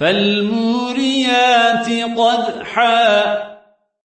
فالموريات قدحا